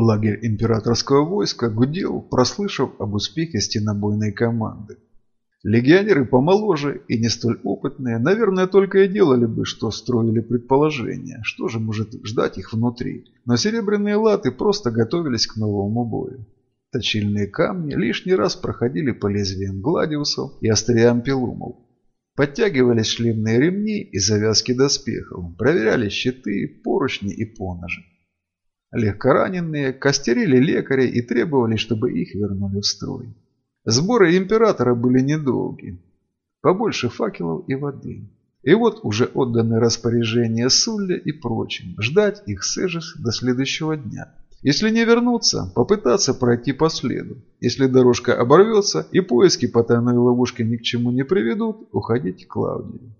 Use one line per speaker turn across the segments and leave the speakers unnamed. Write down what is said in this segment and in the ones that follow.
Лагерь императорского войска гудел, прослышав об успехе стенобойной команды. Легионеры помоложе и не столь опытные, наверное, только и делали бы, что строили предположения, что же может ждать их внутри. Но серебряные латы просто готовились к новому бою. Точильные камни лишний раз проходили по лезвиям гладиусов и остриям пилумов. Подтягивались шлемные ремни и завязки доспехов, проверяли щиты, поручни и поножи. Легкораненые костерили лекарей и требовали, чтобы их вернули в строй. Сборы императора были недолги. Побольше факелов и воды. И вот уже отданы распоряжения Сулле и прочим. Ждать их Сежис до следующего дня. Если не вернуться, попытаться пройти по следу. Если дорожка оборвется и поиски по тайной ловушке ни к чему не приведут, уходить к Клаудию.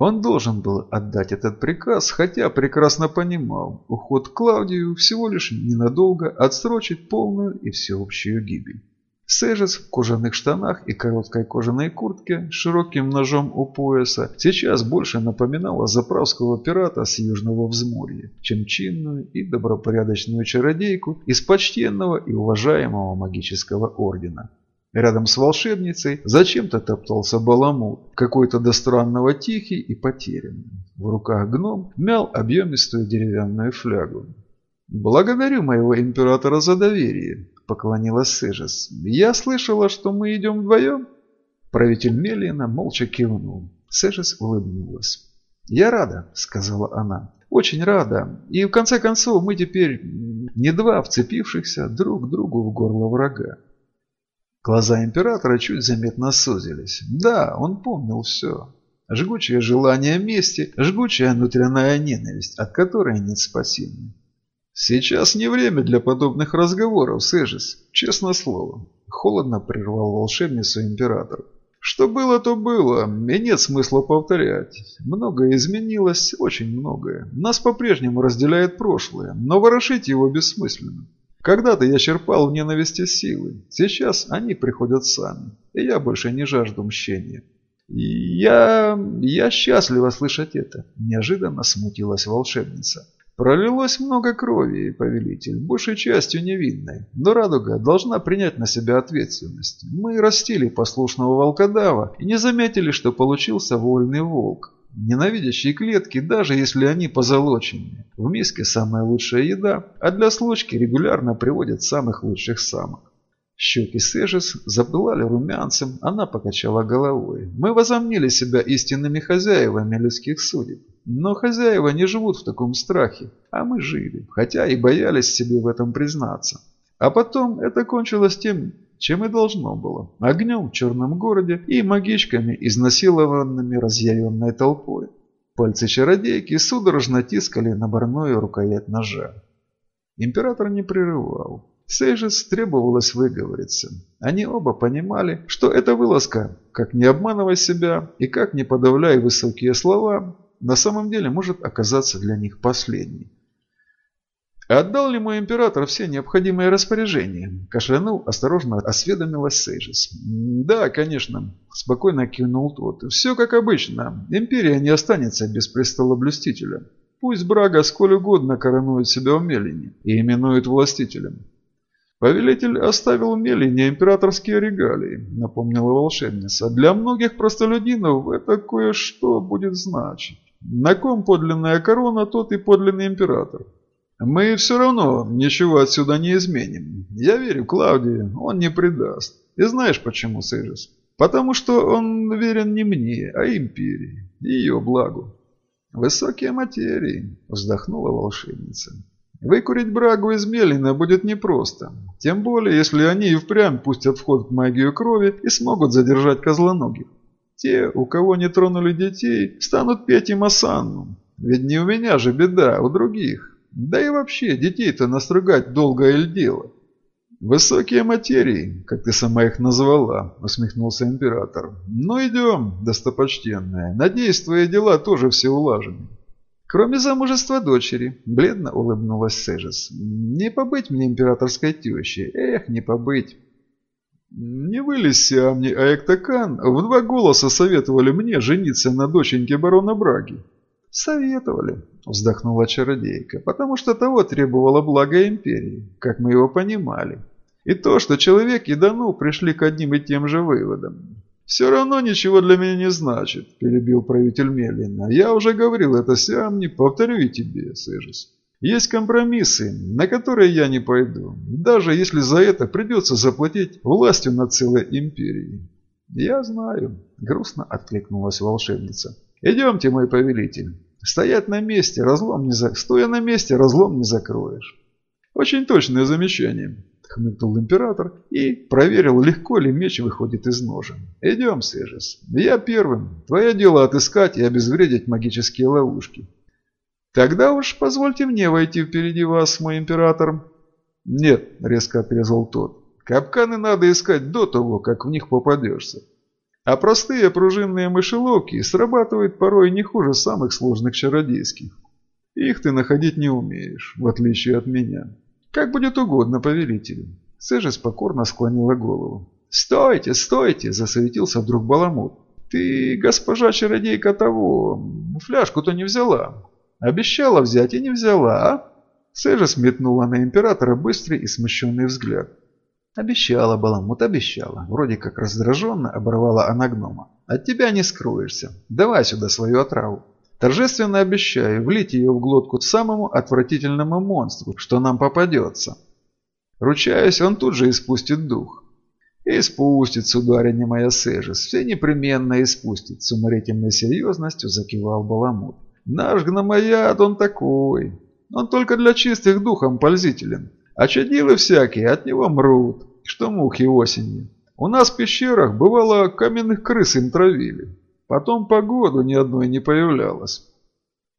Он должен был отдать этот приказ, хотя прекрасно понимал, уход к Клаудию всего лишь ненадолго отсрочит полную и всеобщую гибель. Сежес в кожаных штанах и короткой кожаной куртке с широким ножом у пояса сейчас больше напоминала заправского пирата с южного взморья, чем чинную и добропорядочную чародейку из почтенного и уважаемого магического ордена. Рядом с волшебницей зачем-то топтался баламут, какой-то до странного тихий и потерянный. В руках гном мял объемистую деревянную флягу. «Благодарю моего императора за доверие», – поклонилась Сежес. «Я слышала, что мы идем вдвоем?» Правитель Мелина молча кивнул. Сежес улыбнулась. «Я рада», – сказала она. «Очень рада. И в конце концов мы теперь не два вцепившихся друг другу в горло врага». Глаза императора чуть заметно сузились. Да, он помнил все. Жгучее желание мести, жгучая внутренняя ненависть, от которой нет спасения. «Сейчас не время для подобных разговоров, Сэжис, честно слово», – холодно прервал волшебницу император. «Что было, то было, и нет смысла повторять. Многое изменилось, очень многое. Нас по-прежнему разделяет прошлое, но ворошить его бессмысленно. Когда-то я черпал в ненависти силы, сейчас они приходят сами, и я больше не жажду мщения». «Я... я счастлива слышать это», – неожиданно смутилась волшебница. Пролилось много крови, повелитель, большей частью невинной, но радуга должна принять на себя ответственность. Мы растили послушного волкодава и не заметили, что получился вольный волк, ненавидящий клетки, даже если они позолоченные. В миске самая лучшая еда, а для случки регулярно приводят самых лучших самок. Щеки Сежис запылали румянцем, она покачала головой. Мы возомнили себя истинными хозяевами людских судеб. Но хозяева не живут в таком страхе, а мы жили, хотя и боялись себе в этом признаться. А потом это кончилось тем, чем и должно было. Огнем в черном городе и магичками, изнасилованными разъяренной толпой. Пальцы чародейки судорожно тискали на барную рукоять ножа. Император не прерывал. Сейжес требовалось выговориться. Они оба понимали, что эта вылазка, как не обманывая себя и как не подавляя высокие слова, на самом деле может оказаться для них последней. «Отдал ли мой император все необходимые распоряжения?» Кашлянул, осторожно осведомилась Сейжес. «Да, конечно», – спокойно кивнул тот. «Все как обычно. Империя не останется без престолоблюстителя. Пусть Брага сколь угодно коронует себя в и именует властителем. «Повелитель оставил Мелине императорские регалии», — напомнила волшебница. «Для многих простолюдинов это кое-что будет значить. На ком подлинная корона, тот и подлинный император. Мы все равно ничего отсюда не изменим. Я верю Клаудии, он не предаст. И знаешь почему, Сейжес? Потому что он верен не мне, а империи, ее благу». «Высокие материи», — вздохнула волшебница. Выкурить брагу из Мелина будет непросто. Тем более, если они и впрямь пустят в ход магию крови и смогут задержать козлоногих. Те, у кого не тронули детей, станут петь им осанну. Ведь не у меня же беда, а у других. Да и вообще, детей-то настругать долго или дело. «Высокие материи, как ты сама их назвала», — усмехнулся император. «Ну идем, достопочтенная. Надеюсь, твои дела тоже все улажены». Кроме замужества дочери, бледно улыбнулась Сежес. Не побыть мне императорской тещей, эх, не побыть. Не вы Сиамни, а Эктакан в два голоса советовали мне жениться на доченьке барона Браги. Советовали, вздохнула чародейка, потому что того требовало благо империи, как мы его понимали. И то, что человек и Дану пришли к одним и тем же выводам. «Все равно ничего для меня не значит», – перебил правитель медленно. «Я уже говорил это Сиамни, повторю и тебе, Сэжис. Есть компромиссы, на которые я не пойду, даже если за это придется заплатить властью над целой империей». «Я знаю», – грустно откликнулась волшебница. «Идемте, мой повелитель. Стоять на месте, разлом не за... Стоя на месте, разлом не закроешь». «Очень точное замечание», хмыкнул император и проверил, легко ли меч выходит из ножен. «Идем, Сежес. Я первым. Твое дело отыскать и обезвредить магические ловушки». «Тогда уж позвольте мне войти впереди вас, мой император». «Нет», — резко отрезал тот. «Капканы надо искать до того, как в них попадешься. А простые пружинные мышеловки срабатывают порой не хуже самых сложных чародейских. Их ты находить не умеешь, в отличие от меня. «Как будет угодно повелителю». Сэжис покорно склонила голову. «Стойте, стойте!» – засуетился вдруг Баламут. «Ты, госпожа чародейка того, фляжку-то не взяла. Обещала взять и не взяла, а?» Сэжис метнула на императора быстрый и смущенный взгляд. «Обещала, Баламут, обещала». Вроде как раздраженно оборвала она гнома. «От тебя не скроешься. Давай сюда свою отраву». Торжественно обещаю влить ее в глотку самому отвратительному монстру, что нам попадется. Ручаюсь, он тут же испустит дух. «Испустит, сударыня моя Сежес, все непременно испустит», с уморительной серьезностью закивал Баламут. «Наш гномояд, он такой. Он только для чистых духом пользителен. А чадилы всякие от него мрут, что мухи осенью. У нас в пещерах бывало каменных крыс им травили. Потом погоду ни одной не появлялось.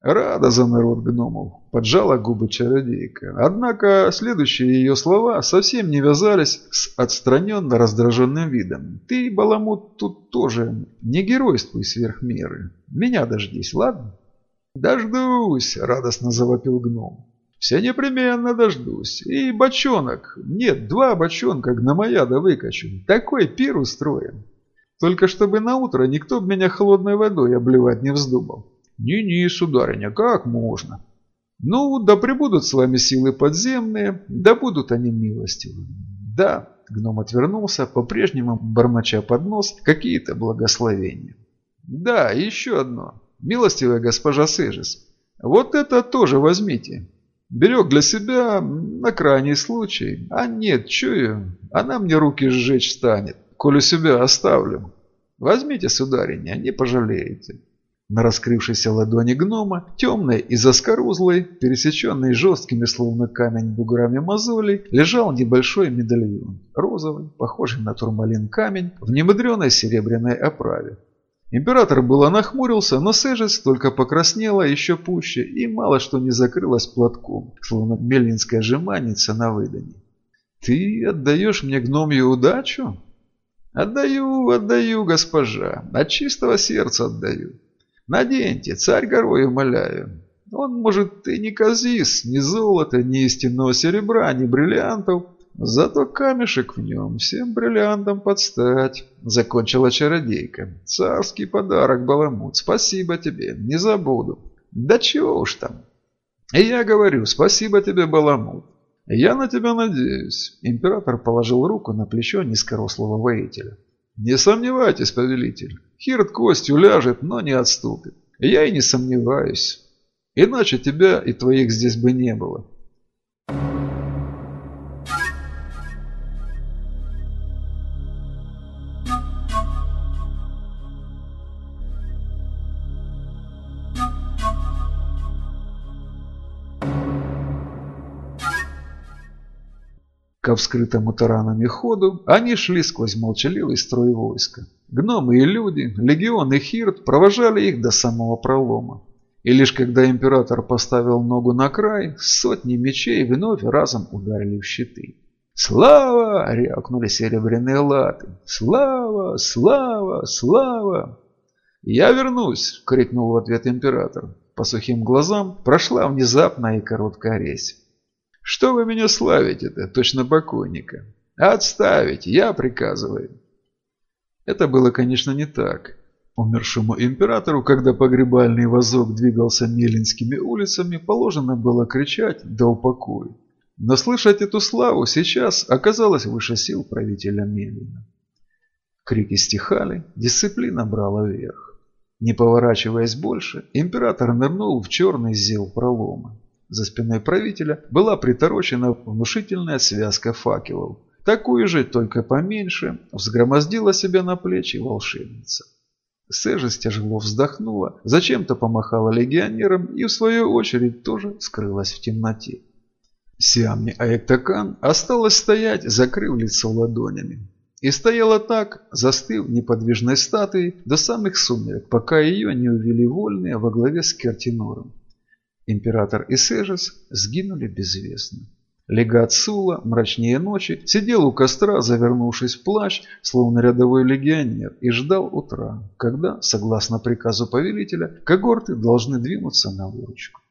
Рада за народ гномов, поджала губы чародейка. Однако следующие ее слова совсем не вязались с отстраненно раздраженным видом. Ты, Баламут, тут тоже не геройствуй сверх меры. Меня дождись, ладно? Дождусь, радостно завопил гном. Все непременно дождусь. И бочонок. Нет, два бочонка гномояда выкачу. Такой пир устроим. Только чтобы на утро никто б меня холодной водой обливать не вздумал. Не-не, сударыня, как можно? Ну, да прибудут с вами силы подземные, да будут они милостивы. Да, гном отвернулся, по-прежнему бормоча под нос какие-то благословения. Да, еще одно. Милостивая госпожа Сежис, вот это тоже возьмите. Берег для себя на крайний случай. А нет, чую, она мне руки сжечь станет коль у себя оставлю. Возьмите, сударыня, не пожалеете». На раскрывшейся ладони гнома, темной и заскорузлой, пересеченной жесткими, словно камень буграми мозолей, лежал небольшой медальон, розовый, похожий на турмалин камень, в немудреной серебряной оправе. Император было нахмурился, но Сежес только покраснела еще пуще и мало что не закрылась платком, словно мельнинская жеманница на выдане. «Ты отдаешь мне гномью удачу?» Отдаю, отдаю, госпожа, от чистого сердца отдаю. Наденьте, царь горой умоляю. Он, может, и не казис, ни золота, ни истинного серебра, ни бриллиантов, зато камешек в нем всем бриллиантам подстать. Закончила чародейка. Царский подарок, Баламут, спасибо тебе, не забуду. Да чего уж там. И я говорю, спасибо тебе, Баламут. «Я на тебя надеюсь», – император положил руку на плечо низкорослого воителя. «Не сомневайтесь, повелитель, Хирт костью ляжет, но не отступит. Я и не сомневаюсь. Иначе тебя и твоих здесь бы не было. Ко вскрытому таранами ходу они шли сквозь молчаливый строй войска. Гномы и люди, легион и хирт провожали их до самого пролома. И лишь когда император поставил ногу на край, сотни мечей вновь разом ударили в щиты. «Слава!» – рявкнули серебряные латы. «Слава! Слава! Слава!» «Я вернусь!» – крикнул в ответ император. По сухим глазам прошла внезапная и короткая резь. Что вы меня славите-то, точно покойника? Отставить, я приказываю. Это было, конечно, не так. Умершему императору, когда погребальный вазок двигался Мелинскими улицами, положено было кричать «Да упокой!». Но слышать эту славу сейчас оказалось выше сил правителя Мелина. Крики стихали, дисциплина брала верх. Не поворачиваясь больше, император нырнул в черный зел пролома. За спиной правителя была приторочена внушительная связка факелов. Такую же, только поменьше, взгромоздила себя на плечи волшебница. Сэжес тяжело вздохнула, зачем-то помахала легионерам и, в свою очередь, тоже скрылась в темноте. Сиамни Аэктакан осталась стоять, закрыв лицо ладонями. И стояла так, застыв неподвижной статуей до самых сумерек, пока ее не увели вольные во главе с Кертинором. Император и Сежес сгинули безвестно. Легат Сула, мрачнее ночи, сидел у костра, завернувшись в плащ, словно рядовой легионер, и ждал утра, когда, согласно приказу повелителя, когорты должны двинуться на выручку.